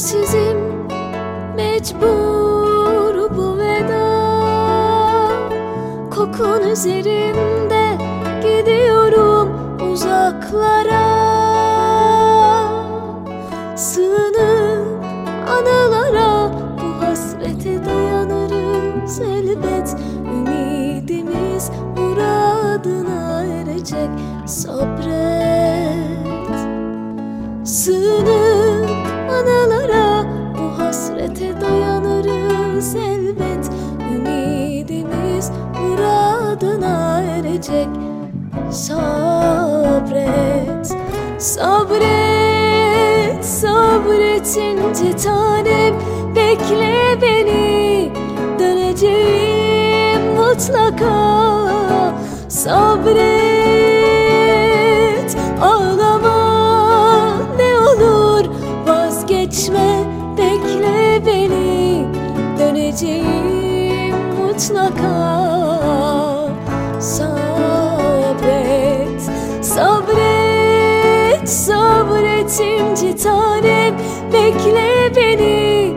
Çaresizim mecbur bu veda. Kokun üzerimde gidiyorum uzaklara. Sığınıp anılara bu hasrete dayanırız elbet Ümidimiz muradına erecek sabret. Sığınıp erecek Sabret, sabret, sabret tanem. Bekle beni, döneceğim mutlaka. Sabret, ağlama ne olur Vazgeçme, bekle beni Döneceğim mutlaka ince tanem. Bekle beni,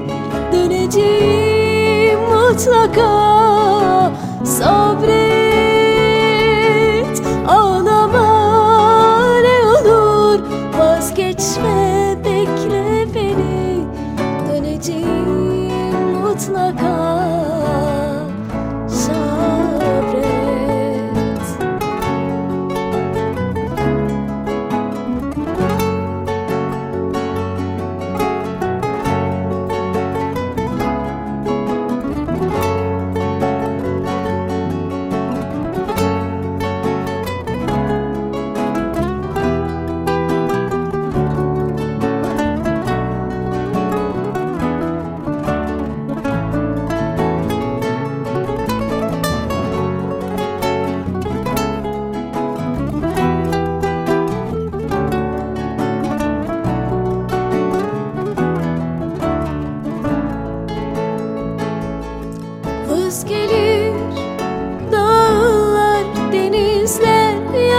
döneceğim mutlaka. Sabret, ağlama ne olur. Vazgeçme, bekle beni Döneceğim mutlaka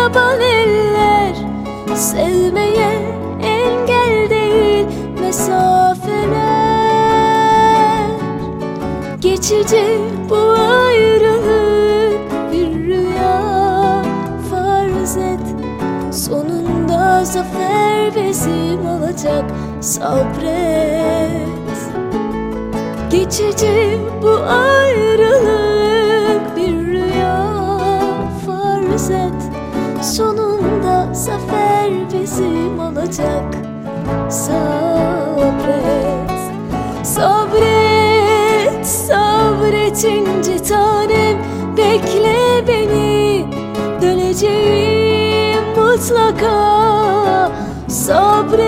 yaban eller. Sevmeye engel değil mesafeler. Geçici bu ayrılık bir rüya farz et. Sonunda zafer bizim olacak sabret. Geçici bu ayrılık bir rüya farz et Sonunda zafer bizim olacak. Sabret, sabret, sabret ince tanem. Bekle beni, döneceğim mutlaka. Sabret,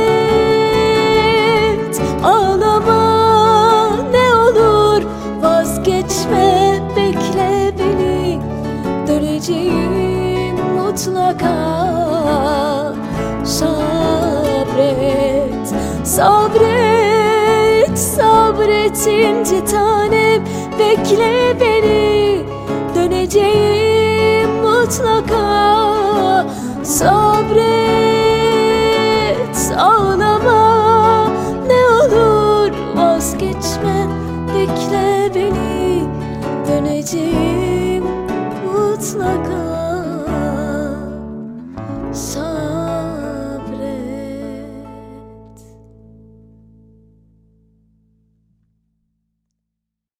ağlama ne olur Vazgeçme, bekle beni Döneceğim mutlaka Sabret, sabret, sabret. İnce tanem Bekle beni, döneceğim mutlaka. Sabret,